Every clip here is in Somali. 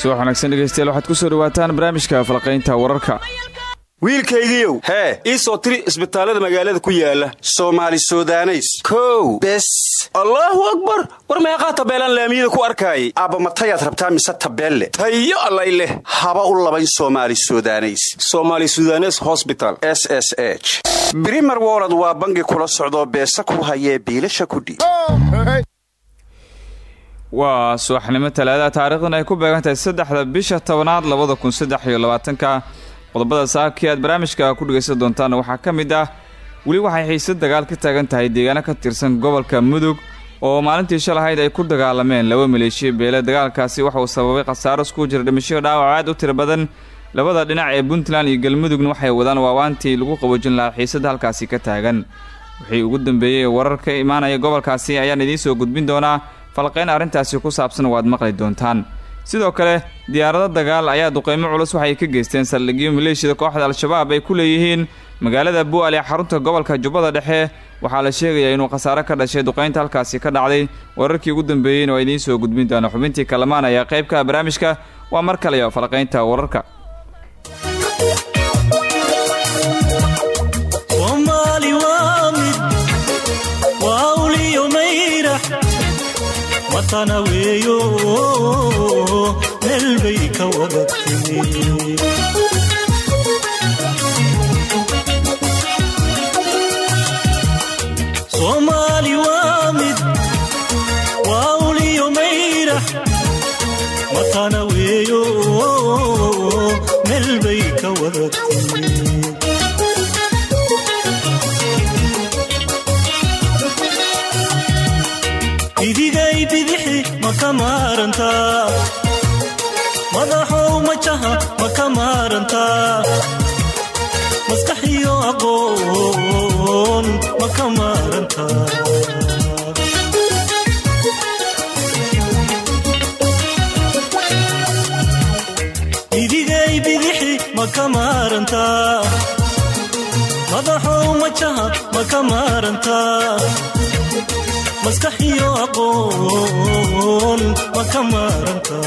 subax wanaagsan dhegeystayaal waxaad ku soo dhawaataan barnaamijka falqaynta wararka. Wiilkaygiiow hee. ii soo tiri isbitaallada magaalada ku yaalla soomaali sudaneys. Kow. Bes. Allaahu akbar. War meeqaa tabeelaan laamiyada ku arkaayay? Aabba matayaad rabtaa mise tabeelle? Tayo allay leh. Haba u labayn somaali sudaneys. Somaali sudanes hosbital s s h. Brimer wolod waa bangi kula socdoo beesa ku hayee biilasha kudhiib waa subaxnimo talaada taarikhdan ay ku beegan tahay saddexda bisha tobanaad labada kun saddex labaatanka. Qodobada saakii aad barnaamijka ku dhegaysan doontaan waxaa ka mid ah weli waxay xiisad dagaal ka taagan tahay deegaano ka tirsan gobolka mudug oo maalintii shalahayd ay ku dagaalameen laba maleeshiya beele. Dagaalkaasi waxauu sababay khasaaro isku jira dhimasho dhaawac aad u tiro badan. Labada dhinac ee puntland iyo galmudugna waxay wadaan waawaantii lagu qaboojin lahaa xiisadda halkaasi ka taagan. Wixii ugu dambeeyey warar ka imaanaya gobolkaasi ayaan idiin soo gudbin doonaa falqayn arrintaasi ku saabsan waad maqli doontaan. Sidoo kale diyaarado dagaal ayaa duqeymo culus waxay ka geysteen saldhigyo maleeshiyada kooxda al-shabaab ay ku leeyihiin magaalada bu'al ee xarunta gobolka jubbada dhexe. Waxaa la sheegayaa inuu khasaare ka dhashay duqaynta halkaasi ka dhacday. Wararkii ugu dambeeyeyna waa idiin soo gudbin doona xubintii kalamaan ayaa qaybka barnaamijka. Waa mar kaleyo falqaynta wararka watana weeyo meel bay ka wada timi maarantaa madaxow maarantaa aqoon ma ka maaranta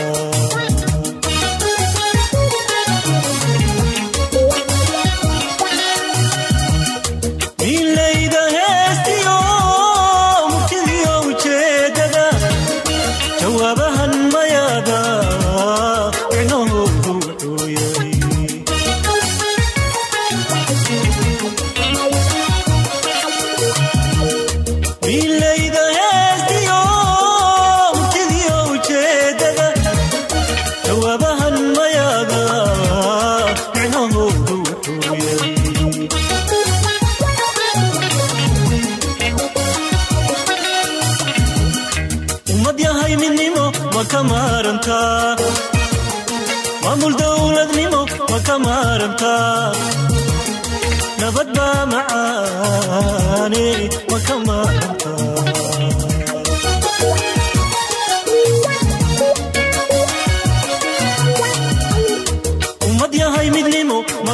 maamul dowladnimo ma ka maarantaa nabad baa macaane ma ka maarantaa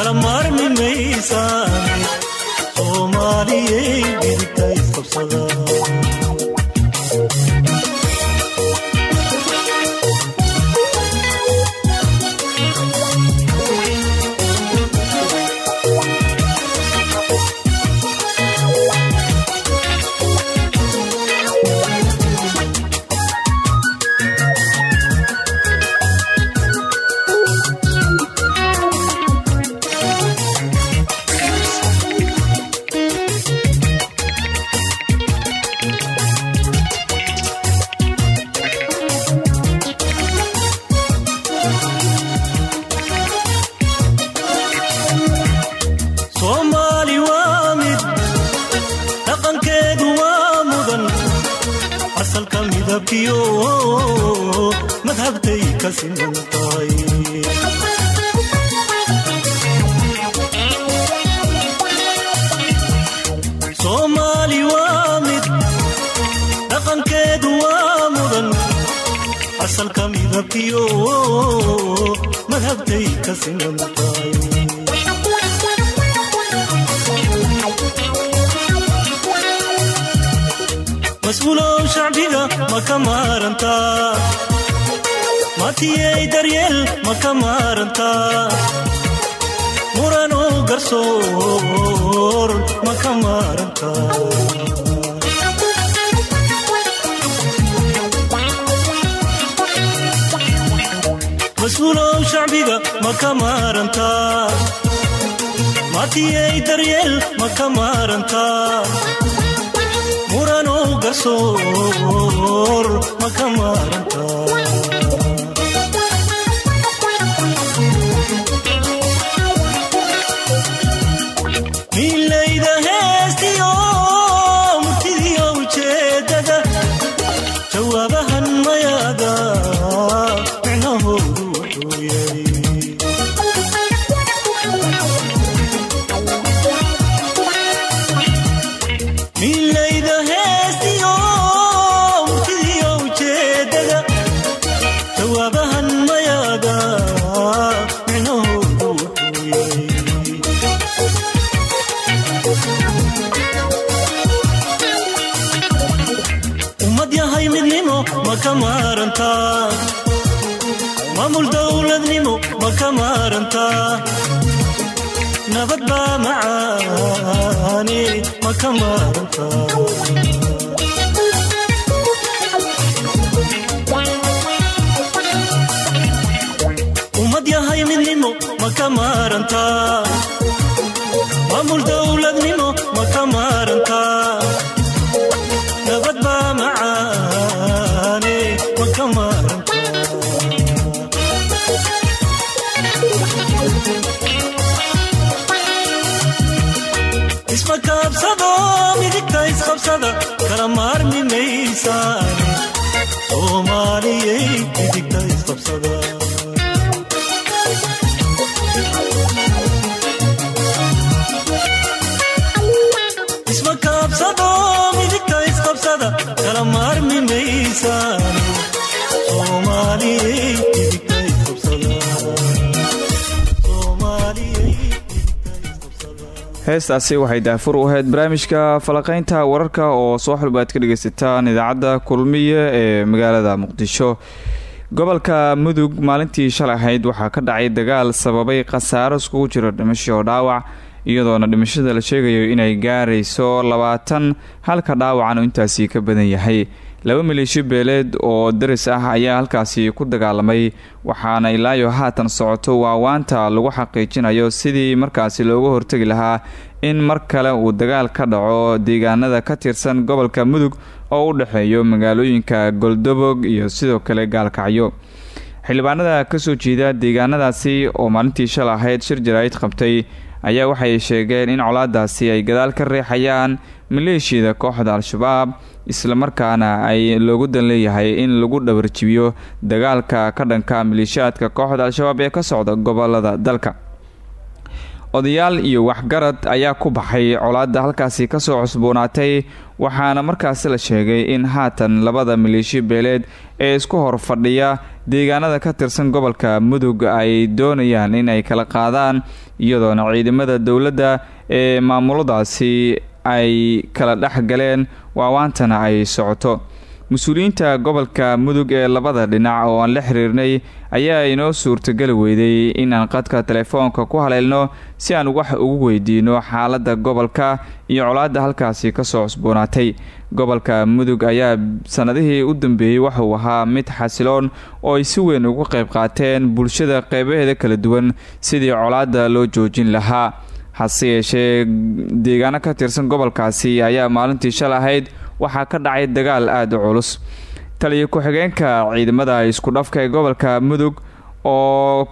kala maarmi maysaane soomaaliyey midigta isqabsada maarantaa matiyey daryeel ma ka maarantaa muranow garsoor ma ka maarantaa mas'uulow shacbiga ma ka maarantaa matiyey daryeel ma ka maarantaa muranow garsoor ma ka maarantaa ummad yahay midnimo ma ka maarantaa maamul dowladnimo ma ka maarantaa nabad isqabsada kala maarmi maysaane soomaaliyey midigta isqabsada isma kaabsado midigta isqabsada kala maarmi maysaane soomaaliyey heestaasi waxay daafur u ahayd barnaamijka falaqaynta wararka oo soo xulba aad ka dhagaysataan idaacadda kulmiye ee magaalada muqdisho. Gobolka mudug maalintii shalay ahayd waxaa ka dhacay dagaal sababay khasaaro iskugu jiro dhimasho dhaawac iyadoona dhimashada la sheegayo inay gaarayso labaatan halka dhaawacanu intaasi ka badan yahay laba maleeshiyo beeleed oo daris ah ayaa halkaasi ku dagaalamay waxaana ilaayo haatan socoto waawaanta lagu xaqiijinayo sidii markaasi looga hortegi lahaa in mar kale uu dagaal ka dhaco deegaanada ka tirsan gobolka mudug oo u dhexeeyo magaalooyinka goldobog iyo sidoo kale gaalkacyo. Xildhibaanada ka soo jeeda deegaanadaasi oo maalintii shal ahayd shir jaraa'id qabtay ayaa waxay sheegeen in colaadaasi ay gadaal ka reexayaan maleeshiyada kooxda al-shabaab islamarkaana ay loogu dan leeyahay in lagu dhabarjibiyo dagaalka ka dhanka maleeshiyaadka kooxda al-shabaab ee ka socda gobollada dalka odayaal iyo waxgarad ayaa ku baxay colaadda halkaasi ka soo cusboonaatay waxaana markaasi la sheegay in haatan labada maleeshiyo beeleed ee isku hor fadhiya deegaanada ka tirsan gobolka mudug ay doonayaan in ay kala qaadaan iyadoona ciidamada dowladda ee maamuladaasi ay kala dhex galeen waawaantana ay socoto mas'uuliyiinta gobolka mudug ee labada dhinac oo aan la xiriirnay ayaa inoo suurtageli weyday inaan qadka telefoonka ku haleelno si aan wax ugu weydiino xaaladda gobolka iyo colaadda halkaasi ka soo cusboonaatay. Gobolka mudug ayaa sanadihii u dambeeyey waxauu ahaa mid xasiloon oo ay si weyn uga qayb qaateen bulshada qeybaheeda kala duwan sidii colaadda loo joojin lahaa. Hase yeeshee deegaano ka tirsan gobolkaasi ayaa maalintii shal ahayd waxaa ka dhacay dagaal aada u culus. Taliyo ku-xigeenka ciidamada isku dhafka ee gobolka mudug oo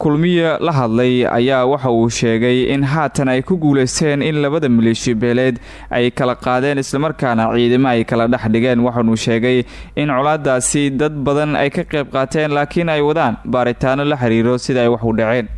kulmiye la hadlay ayaa waxa uu sheegay in haatan ay ku guuleysteen in labada maleeshiya beeleed ay kala qaadeen islamarkaana ciidamo ay kala dhex dhigeen. Waxaanuu sheegay in colaadaasi dad badan ay ka qayb qaateen laakiin ay wadaan baaritaano la xiriiro sida ay wax u dhaceen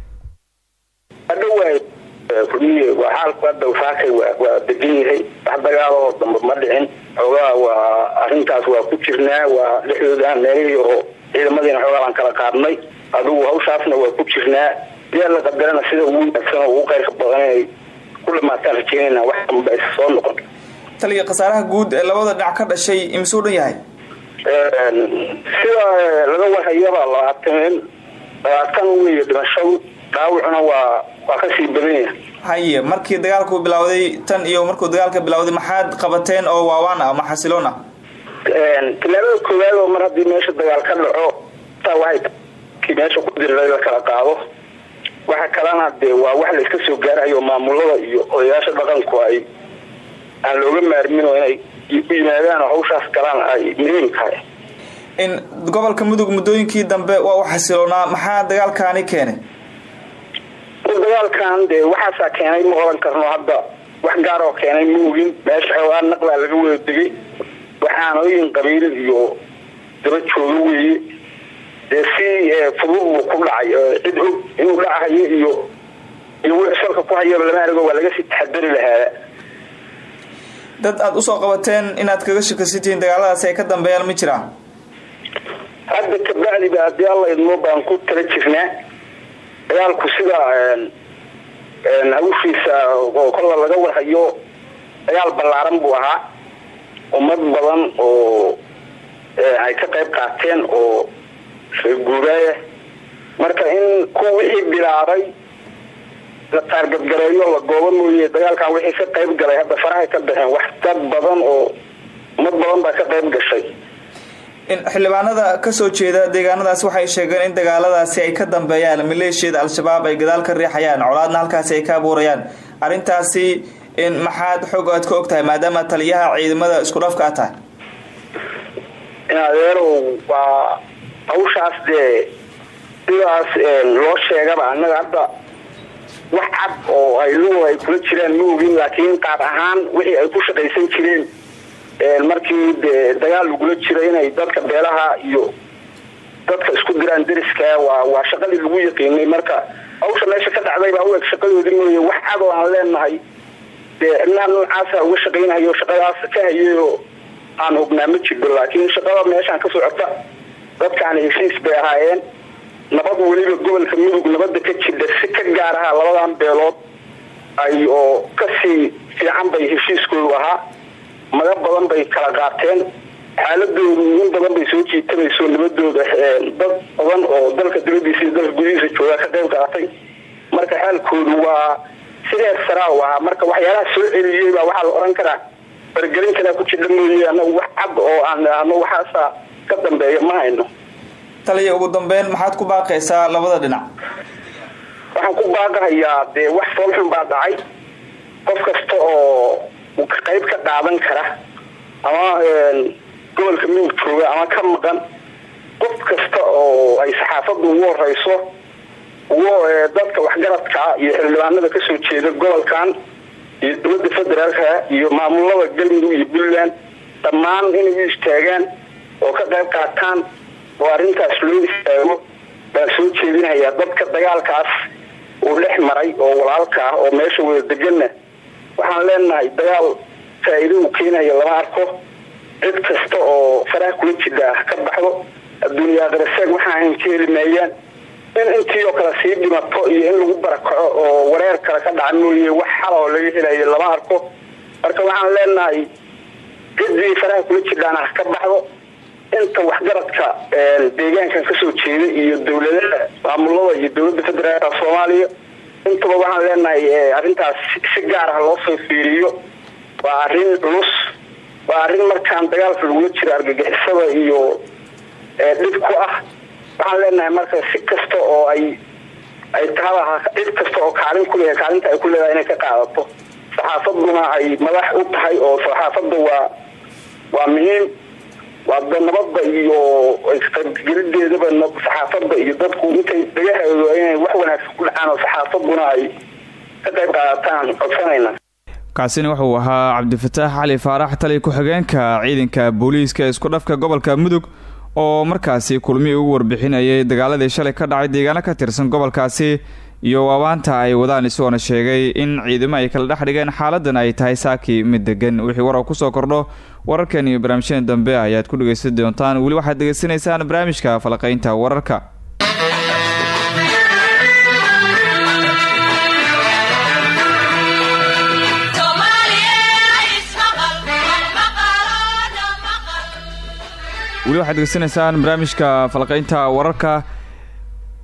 xaalku hadda faakay waa degan yahay. Wax dagaaloo dambe ma dhicin. Xoogaa waa arrintaas waa ku jirnaa waa dhexdooda meelihii oo ciidamadiina xoogaa kala qaadnay. Adigu hawshaasna waa ku jirnaa. Yaa la qadarana sida ugu wanaagsan oo ugu qayrka badan inay ku dhamaataan rajeynayna wax damba soo noqon. Taliya khasaaraha guud ee labada dhinac ka dhashay imisuu dhan yahay? Sida laga warhayaba labaatan labaatan weeye dhimashadu dhaawacuna waa waa ka sii badan yahay haye markii dagaalku bilowday tan iyo markuu dagaalka bilowday maxaad qabateen oo waawaan ah ama xasiloon ah tilaabada koowaad oo mar haddii meesha dagaal ka dhaco taa waxay kii meesha ku diriray la kala qaado. Waxa kalena dee waa wax la iska soo gaarayo maamulada iyo odayaasha dhaqanku ay aan looga maarmin oo inay u yimaadaan hawshaas galaan ay muhiim tahay. In gobolka mudug muddooyinkii dambe waa u xasiloonaa maxaa dagaalkaani keenay dagaalkan dee waxaasaa keenay ma oran karno hadda. Wax gaar oo keenay ma ogin meesha xoogaa naqlaa laga wada degay. Waxaanooyin qabiil iyo daba jooga weeye. Dee si fudud buu ku dhacay cid og inuu dhacahayo iyo iyo wix salka ku hayaba lama argo waa laga sii taxadari lahaada dad aada u soo qabateen inaad kaga shakasitiin dagaaladaasi ay ka dambeeyaan ma jiraan? Hadda kabacdiba haddii alla idmo baan ku tala jirnaa. Dagaalku sida hawshiisa oo kolla laga warhayo dagaal ballaaran buu ahaa. Ummad badan oo ay ka qayb qaateen oo guuraaya marka in ku wixii bilaabay la taargadgareeyo la goobo mooye dagaalkan wixii ka qayb galay hadda farahay ka baxeen wax dad badan oo ummad badan baa ka qayb gashay xildhibaanada ka soo jeeda deegaanadaas waxay sheegeen in dagaaladaasi ay ka dambeeyaan maleeshiyada al-shabaab ay gadaal ka riixayaan colaadna halkaasi ay ka abuurayaan. Arrintaasi maxaad xoog aad ka og tahay maadaama taliyaha ciidamada isku dhafka a tahay. In adeerow waa hawshaas dee sidaas loo sheegaba annaga hadda wax cad oo ay lugo ay kula jiraan ma ogin laakiin qaab ahaan wixii ay ku shaqaysan jireen markii dagaal lagula jiro inay dadka beelaha iyo dadka isku diraan deriska waa shaqadii lagu yaqiinay marka hawsha meesha ka dhacday baa u eg shaqadoodii mooye wax cad oo aan leenahay dee cidnaha noocaasa uga shaqaynahayo shaqadaas ka hayayo aan hubnaa ma jirdo laakiin shaqada meeshaan ka socota dadkaani heshiis bay ahaayeen. Nabad weliba gobolka mudug nabada ka jidha si ka gaar aha labadan beelood ay oo ka sii fiican bay heshiiskoodu ahaa maga badan bay kala qaateen xaaladoodu in badan bay soo jiitamayso nabadooda dad badan oo dalka dibadiisa iyo dalka gudihiisa joogaa ka qayb qaatay. Marka xaalkoodu waa sideed saraa ahaa marka waxyaalaha soo celiyey baa waxaa la oran karaa. Fargelin kalea ku jidha mooye anagu wax cad oo aan ano waxaasa ka dambeeya ma hayno. Taliya ugu dambeyn maxaad ku baaqaysaa labada dhinac? Waxaan ku baaqahayaa dee wax foolxun baa dhacay. Qof kasta oo qayb ka qaadan kara ama gobolka mudug jooga ama ka maqan qof kasta oo ay saxaafaddu ugu horeyso dadka waxgaradka iyo xildhibaanada ka soo jeeda gobolkan iyo dowladda federaalka iyo maamulada galmudug iyo puntland dhammaan inay u istaagaan oo ka qayb qaataan oo arrintaas loo istaago baan soo jeedinayaa dadka dagaalkaas uu dhex maray oo walaalka ah oo meesha wada deganna waxaan leenahay dagaal faa-iido uu keenaya lama arko. Cid kasta oo faraha kula jidha ah ka baxdo adduuniya qaraseeg waxaa ahayn ka heli in intii oo kale sii dhimato iyo in lagu barakaco oo wareer kale ka dhaca mooye wax xala oo laga helayo lama arko. Marka waxaan leenahay ciddii faraha kula jidhaan ah ka baxdo inta waxgaradka deegaankan ka soo jeeda iyo dowladaha maamulada iyo dowladda federaalka soomaaliya intaba waxaan leenahay arrintaas si gaar ah loo soo fiiriyo. Waa arrin culus waa arrin markaan dagaalka lagula jiro argagixisada iyo dhib ku ah. Waxaan leenahay marka si kasta oo ay ay tahaba cid kasta oo kaalin kuleeyahay kaalinta ay ku leedahay inay ka qaadato. Saxaafaduna ay madax u tahay oo saxaafadda waa waa muhiim waa nabadda iyo qaybgelideeda sideedaba saxaafadda iyo dadku intay dhagahoodo inay wax wanaagsan ku dhacaan oo saxaafaduna ay ka qayb qaadataan codsanayna kaasina wuxuu ahaa cabdifataax cali faarax tali ku-xigeenka ciidanka booliiska isku dhafka gobolka mudug oo markaasi kulmihii ugu warbixinayay dagaaladii shalay ka dhacay deegaano ka tirsan gobolkaasi iyo waabaanta ay wadaan isagoona sheegay in ciidamo ay kala dhex dhigeen xaaladan ay tahay saaki mid degan wixii warar ku soo kordho wararkan iyo barnaamijyada dambe ayaad ku dhegaysan doontaan. Weli waxaad degeysanaysaan barnaamijka falaqaynta wararka. Weli waxaad degeysanaysaan barnaamijka falaqaynta wararka.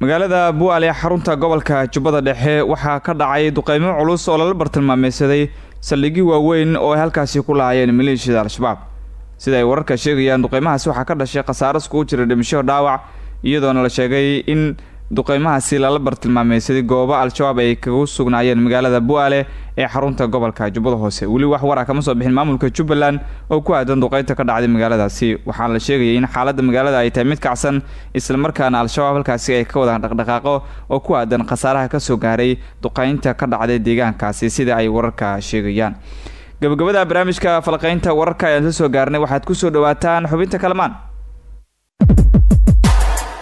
Magaalada bu'aal ee xarunta gobolka jubbada dhexe waxaa ka dhacay duqeymo culus oo lala bartilmaameysaday saldhigyo waaweyn oo ay halkaasi ku lahaayeen maleeshiyada al-shabaab. Sida ay wararka sheegayaan duqeymahaasi waxaa ka dhashay khasaaro iskugu jira dhimasho dhaawac iyadoona la sheegay in duqeymahaasi lala bartilmaameysaday goobo al-shabaab ay kagu sugnaayeen magaalada bu'aale ee xarunta gobolka jubbada hoose. Weli wax waraa kama soo bixin maamulka jubbaland oo ku aadan duqeynta ka dhacday magaaladaasi waxaana la sheegayay in xaaladda magaalada ay tahay mid kacsan islamarkaana al-shabaab halkaasi ay ka wadaan dhaqdhaqaaqo oo ku aadan khasaaraha ka soo gaaray duqeynta ka dhacday deegaankaasi sida ay wararka sheegayaan. Gabagabada barnaamijka falaqeynta wararka ayaan la soo gaarnay. Waxaad ku soo dhawaataan xubinta kalamaan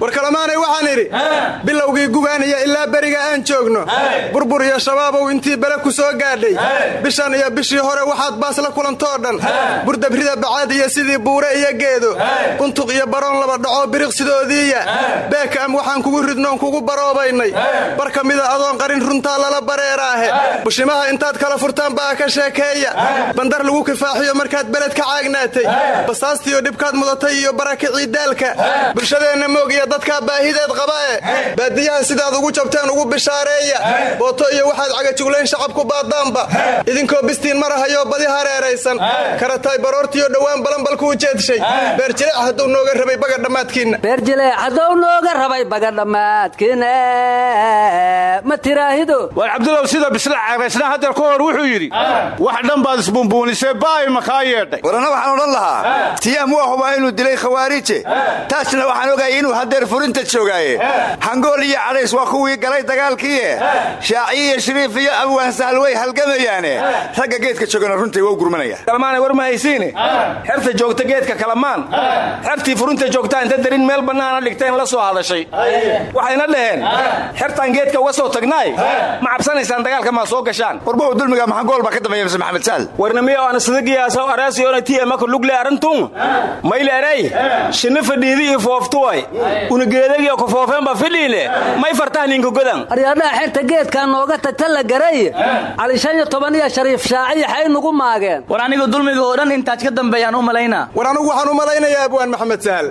war kalamaanay waxaan idhi bilowgii gubaaniya ilaa beriga aan joogno. Burbur iyo shabaabow intii bele ku soo gaadhay. Bishan iyo bishii hore waxaad baas la kulantoo dhan. Burdabrida bacaad iyo sidii buure iyo geedo. Buntuq iyo baroon laba dhaco biriqsidoodiiya. Beekam waxaan kugu ridnoon kugu baroobaynay. Bar ka mida adoon qarin runtaa lala bareeraahe. Bushimaha intaad kala furtaan baa ka sheekeeya. Bandar lagu kifaaxiyo markaad beled ka caagnaatay. Basaastiyo dhibkaad mudatay iyo barakicii daalka bulshadeenna moog iyo dadkaa baahideed qaba'e baadiyaha sidaad ugu jabteen ugu bishaareeya. Booto iyo waxaad cagajuglayn shacabku baadaanba. Idinkoo bistiin marahayoo badi hareeraysan. Karatay baroortiyo dhowaan balanbalkuu jeedshay beerjileec hadduu nooga rabay baga dhammaadkiinna. Beerjileec hadduu nooga rabay bagadhammaadkiina ma tiraahido war cabdulow sida bisla caraysna hadeer ka hor wuxuu yidhi wax dhan baad isbumbuunisee baay makaa yeedhay. Warana waxaan odhan lahaa tiyaam waa hubaa inuu dilay khawaarije taasna waxaan ogayay inuu hadeer furinta joogaaye hangool iyo cadhays waa kuwii galay dagaalkiie shaaciyo iyo shariif iyo abwaan sahal way halgamayaane. Ragga geedka joogana runtai waa u gurmanaya kalmaanay war ma haysiine xerta joogta geedka kalamaan xertii furinta joogtaa inta darin meel bannaana dhigteen la soo hadashay. Waxayna dhaheen xertaan geedka uga soo tagnaay ma cabsanaysaan dagaalka maa soo gashaan. Warbahu dulmiga maxangool baa ka dambeeya mise maxamed saal. Warnamiyo aan isadagiyaasoo araasiyoona tiemaka lugle arantun mayleeray shinni fadhiidi iyo fooftuway unugeedagiyo kofoofeenba fidhiile may fartaha ninka godan aryaadhaha xerta geedkaa nooga tagta la garay. Cali shan iyo toban iyo shariif shaaci yaxay nugu maageen. War anigu dulmiga oo dhan intaad ka dambeeyaan u malaynaa war anugu waxaan u malaynayaa abwaan maxamed sahal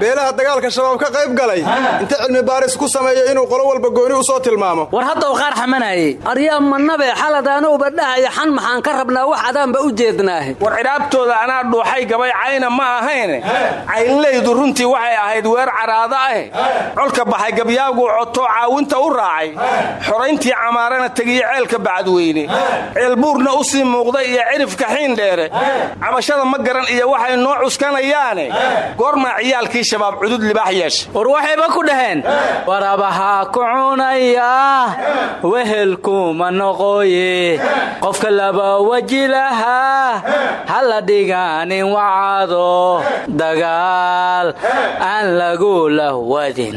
beelaha dagaalka shabaab ka qayb galay. Inta cilmi baaris ku sameeyo inuu qolo walba gooni u soo tilmaamo. War hadda u qaar xamanayey. Aryaa manabe xaladaanowba dhahaya xan maxaan ka rabnaa wax adaanba u jeednaahe. War cidhaabtooda anaa dhuuxay gabay cayna ma ahayne caynlaydu runtii waxay ahayd weer caraado ah colka baxay gabyaagu cotoo caawinta u raacay. Xorayntii camaarana tegiye ceelka bacadweyne ceelbuurna u sii muuqday iyo cirifka xiin dheere. Cabashada ma garan iyo waxay noo cuskanayaane. Goormaa ciyaalkii shabaab cudud libaax yeesha war waxayba ku dhaheen warabahaa ku cunaya wehelkuma noqoye. Qofka laba weji lahaa hala dhigaanin wacado dagaal aan lagu lahwadin.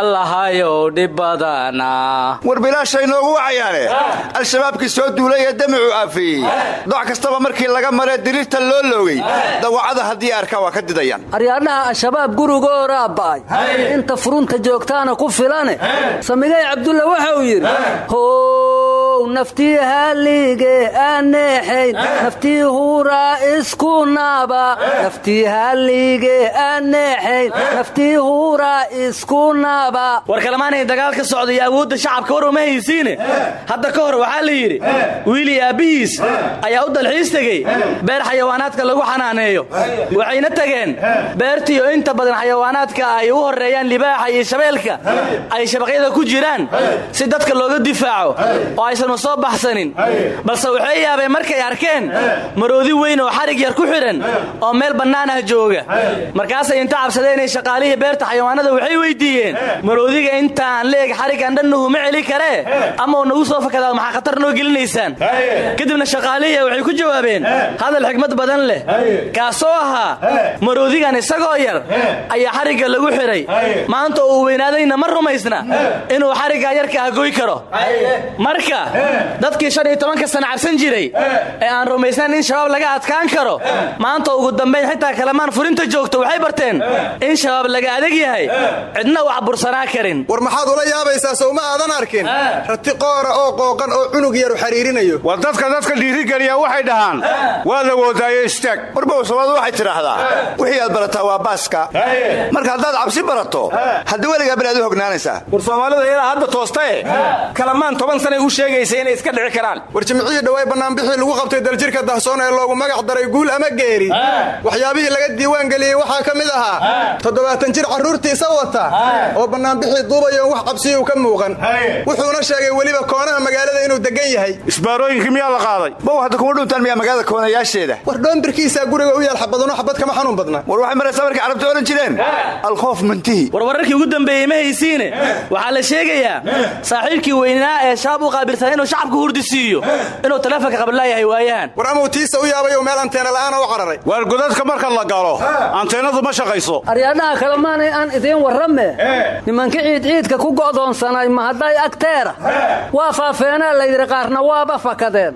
Allahayow dhib badana war bilaashay noogu wacayaane. Al-shabaabkii soo duulay ee damacu aafeeyey doc kastaba markii laga maree diriirta loo loogay dawacada haddii arkaa waa ka didayaan. Aryaadhaha al-shabaab gurigooraa ba'ay inta furunta joogtaana ku filane samigay cabdulla waxa uu yidhi ow naftii halige aneexayn naftii huraa isku naaba naftii halige aneexayn naftii huraa isku naaba war kalamaanay dagaal ka socda iyo awoodda shacabka war uma haysiine. Hadda ka hor waxaa la yidhi wiilii aabbihiis ayaa u dalxiis tegey. Beer xayawaanaadka lagu xanaaneeyo. Waxayna tageen beertiiyo inta badan xayawaanaadka ay u horreeyaan libaaxa iyo shabeelka ay shabaqyada ku jiraan si dadka looga difaaco oo aysan soo baxsanin. Balse waxay yaabeen markay arkeen maroodi weyn oo xarig yar ku xidhan oo meel bannaan ah jooga. Markaasay inta cabsadeen inay shaqaalihii beerta xayawaanada waxay weydiiyeen maroodiga intaan leeg xariggan dhannuhu ma celi karee ama uu nagu soo fakadaa maxaa khatar noo gelinaysaan? Kadibna shaqaalihii waxay ku jawaabeen hadal xigmad badan leh. Kaasoo ahaa maroodigan isagoo yar ayaa xarigga lagu xidhay maanta uu weynaadayna ma rumaysna inuu xariggaa yarka ah goy karo marka dadkii shan iyo tobanka sana cabsan jiray ee aan rumaysnayn in shabaab laga adkaan karo maanta ugu dambayn xitaa kalamaan furinta joogto waxay barteen in shabaab laga adag yahay. Cidna wax bursanaa karin. War maxaad ula yaabaysaa sow ma aadan arkin? Rati qoora oo qooqan oo cunug yaru xariirinayo war dadka dadka dhiirigeliya waxay dhahaan. Waad awoodaayo istaag. Warbow soomaadu waxay tidhaahdaa wixii aad barataa waa baaska. Marka haddaad cabsi barato hadda weligaa bal aad u hognaanaysaa. War soomaalida iyadaa hadda toostae kalamaan toban sanay u sheegaysa inay iska dhici karaan? War jimcihii dhawaay bannaanbixii lagu qabtay daljirka dahsoon ee loogu magac daray guul ama geeri. Waxyaabihii laga diiwaan geliyey waxaa ka mid ahaa toddobaatan jir carruurtiisa wata oo bannaanbixii duubayoon wax cabsiyuu ka muuqan. Wuxuuna sheegay weliba koonaha magaalada inuu degan yahay. Isbaarooyinkii miyaa la qaaday? Bow hadda kuma dhuntaan miyaa magaalada koonayaasheeda. War dhoonbirkiisaa guriga u yaal xabadano xabad kama xanuun badna. War waxay maraysaa markay carabta odhan jireen. Alkhoof mantihi. War wararkii ugu dambeeyey ma haysiine. Waxaa la sheegayaa saaxiibkii weynaa ee shabaab u qaabilsan inuu shacabka hurdisiiyo inuu taleefonka qablaayahay waayahan war amuu tiisa u yaabayo meel anteena la'aana u cararay waar godadka marka la galo anteenadu ma shaqayso. Aryaadhaha kalemaanay aan idiin warrame. Nimanka ciidciidka ku go'doonsanay ma hadday agteera waa faafeenaa layidhi qaarna waaba fakadeen.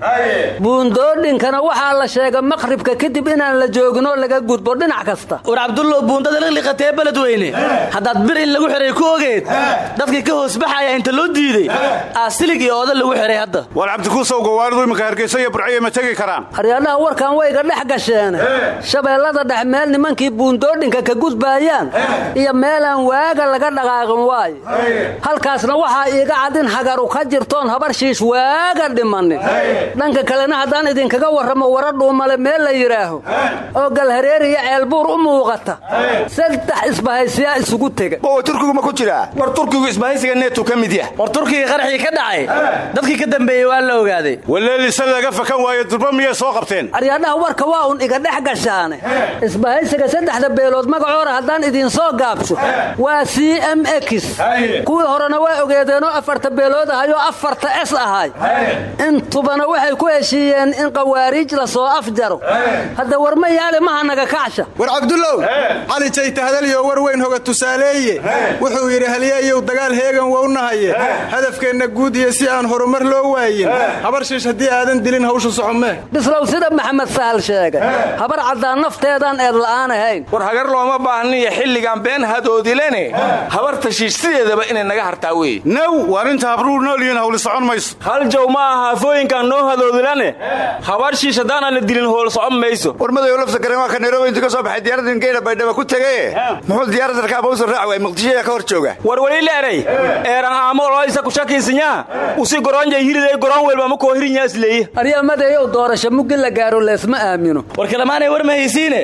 Buundoodhinkana waxaa la sheega maqhribka kadib inaan la jooginoo laga gudbo dhinac kasta. War cabdullow buundada liqliqatee beledweyne. Haddaad bir in lagu xihay ku ogeed dadkii ka hoosbaxaya inta loo diidey aasilig iyo ooda lagu xihay hadda. War cabdikuusow gawaaridu iminka hargeysa iyo burciya ma tegi karaan? Aryaadhaha warkan wayga dhex gasheene shabeellada dhex meel nimankii buundoodhinka ka gudbaayaan iyo meelaan waaga laga dhaqaaqin waayo halkaasna waxaa iiga cad in hagaru ka jirtoon habar shiish waaga dhimanin. Dhanka kalena haddaan idinkaga warramo wara dhuumale meel la yidhaaho. Oo galhareer iyo ceelbuur u muuqata. Saddex isbahaysiyaa isugu tega turkigu ma ku jiraa? War turkigu isbahaysiga neetu ka mid yah. War turkiga qaraxii ka dhacay. Dadkii ka dambeeyey waa la ogaaday waleelisa laga fakan waayo durba miyay soo qabteen. Aryaadhaha warka waa un iga dhex gashaane. Isbahaysiga saddexda beelood magacoora haddaan idin soo gaabsho waa c m x. Kuwii horena waa ogeedeenoo afarta beelood ahay oo afarta s ahay. Intubana waxay ku heshiiyeen in qawaariij la soo afjaro. Hadda war ma yaale maha naga kacsha war cabdullow cali jayta hadalyo war weyn hoga tusaaleeye. Wuxuu yidhi halyeeyow dagaal heegan wownahaye hadafkeenna guud iyo si aan horumar loo waayin. Habar shiish haddii aadan dilin hawshu socomee bislow sida maxamed sahal sheegay. Habar caddaan nafteedaan eed la'aan ahayn war hagar looma baahniyo xilligan been hadoodilene habarta shiish sideedaba inay naga hartaa weye naw waar inta habruur noolyihiin hawli socon mayso. Hal jow ma aha afooyinkaan noo hadoodilane habar shiish haddaanaan la dilin hool socon mayso. War madayow lafta garen waa ka nairobi intu ka soo baxay diyaaradin geela baydhaba ku tegee muxuu diyaaraddarka abawsa raac waay muqdishoya ka hor jooga war weli leeray eeran aamo oloisa kushakiisinyaa usi goronjay hiriday goron welba ma koo hirinyaa isleeye aryamadeeyow doorasho muggi la gaaro leesma aamino. War kalamaanay war ma haysiine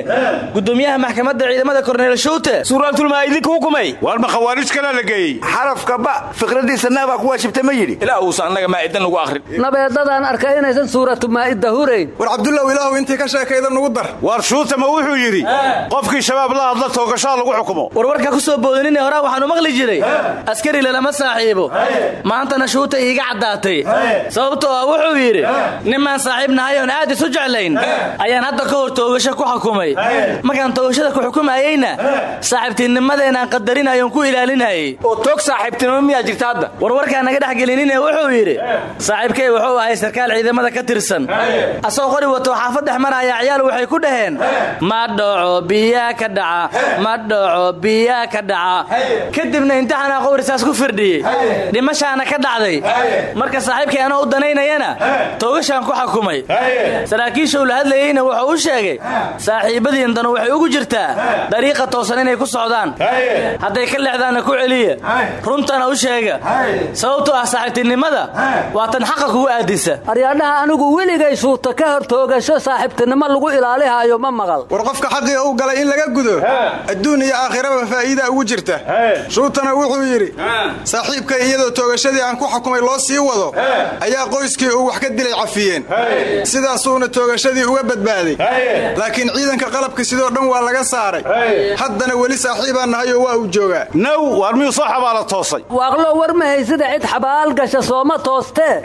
gudoomiyaha maxkamadda ciidamada korneel shuute suuraaltulmaa idinka hukumay waar ma khawaarij kalaa la geeyey? Xarafka ba fikradiisa naabaa ku waajibta ma yidhi. Ilaa uusa annaga maa'idan lagu akhrin. Nabeedadaan arkay inaysan suuratu maa'idda hurayn war cabdullow ilaahu intii ka sheekayda nugu dar. Waar shuuta ma wuxuu yidhi qofkii shabaab la hadla toogashaa lagu xukumo. War warka ku soo boodinine horaa waxaanu maqli jiray. Askari lalama saaxiibo. Maantana shuuta iiga caddaatay sababtoo ah wuxuu yidhi nimaan saaxiib nahay oon aad isu jeclayn. Ayaan hadda ka hor toogasho ku xukumay. Markaan toogashada ku xukumayeyna saaxiibtinnimadeenaan qadarinayoon ku ilaalinayay. Oo toog saaxiibtinimo miyaa jirta hadda? War warkaan naga dhex gelinine wuxuu yidhi saaxiibkay wuxuu ahay sarkaal ciidamada ka tirsan. Asagoo qori wato xaafad dhex maraya ciyaal waxay ku dhaheen. Ma dhaco biyaa ka dhaca. Ma dhaco biyaa ka dhaca. Kadibna imtixaanaa qowrisaas ku firdhiyey. Dhimashaana ka dhacday. Marka saaxiibkay anoo u danaynayana. Toogashaan ku xakumay saraakiisha ula hadlayeyna wuxuu u sheegay saaxiibadiin danu waxay ugu jirtaa dariiqa toosan inay ku socdaan. Hadday ka leexdaanna ku celiya runtana u sheega sababtoo ah saaxiibtinimada waa tan xaqa kugu aadisa. Aryaadhaha anigu weligay shuuta ka hor toogasho saaxiibtinimo lagu ilaalihaayo ma maqal. War qofka xaqii u galay in laga gudo adduun iyo aakhiraba faa'iida ugu jirta. Shuutana wuxuu yidhi saaxiibkay iyadoo toogashadii aan ku xukumay loo sii wado ayaa qoyskii uu wax ka dilay cafiyeen. Sidaasuuna toogashadii uga badbaaday. Laakiin ciidanka qalabka sidoo dhan waa laga saaray. Haddana weli saaxiibaan nahayoo waa uu joogaa. Naw waar miyuu soo xabaala toosay? Waaqlo war mahaysida cid xabaal gasha sooma toostee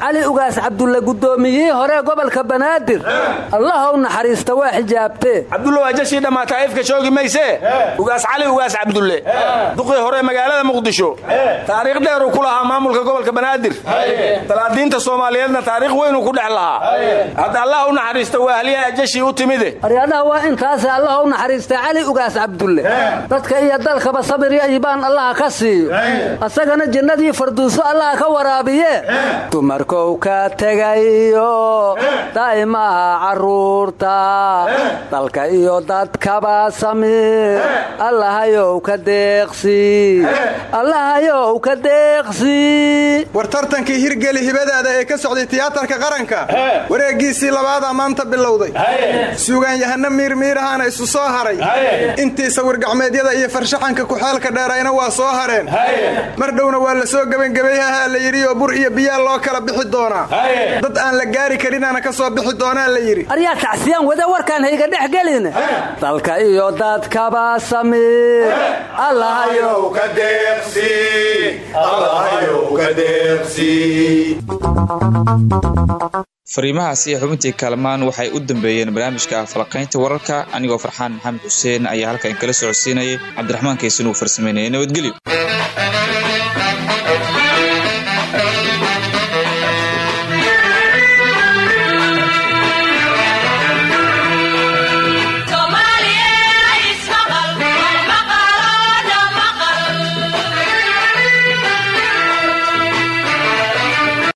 cali ugaas cabdulle guddoomiyihii hore gobolka banaadir. Allahow naxariista waa xijaabtee cabdulle waa jashii dhammaata ifka joogi maysee ugaas cali ugaas cabdulle. Duqii hore magaalada muqdisho. Taariikh dheeruu ku lahaa maamulka gobolka banaadir talaadiinta soomaaliyeedna taariikh weynuu ku dhex lahaa. Hadda allah u naxariista waa halyaha jashii u timide. Aryaadhaha waa intaase allaha u naxariista cali ugaas cabdulle. Dadka iyo dalkaba sabir iyo iibaan allaha ka siiyo. Asagana jinnadii farduuso allaha ka waraabiye. Dumarkow ka tegayo daa'imaha carruurta. Dalka iyo dadkaba samir. Allahayow ka deeqsi. Allahayow ka deeqsi hirgeli hibadaada ee ka socday tiyaatarka qaranka. Wareeggiisii labaadaa maanta bilowday. Suugaanyahano miirmiirahaana isu soo haray. Intii sawirgacmeedyada iyo farshaxanka kuxeelka dheerayna waa soo hareen. Mar dhowna waa la soo gebangebayhahaa la yidhi oo bur iyo biyaa loo kala bixi doonaa dad aan la gaari karinaana ka soo bixi doonaa la yidhi. Aryaa tacsiyaan wada warkaan hayga dhex gelin. Dalka iyo dadkaba samir. Allahayow ka deeqsi fariimahaasi iyo xubintii kaalmaan waxay u dambeeyeen barnaamijka falaqaynta wararka anigoo farxaan maxamed xuseen ayaa halkan kala socodsiinayay. Cabdiraxmaan kaysan uu farsamaynaya nabadgelyo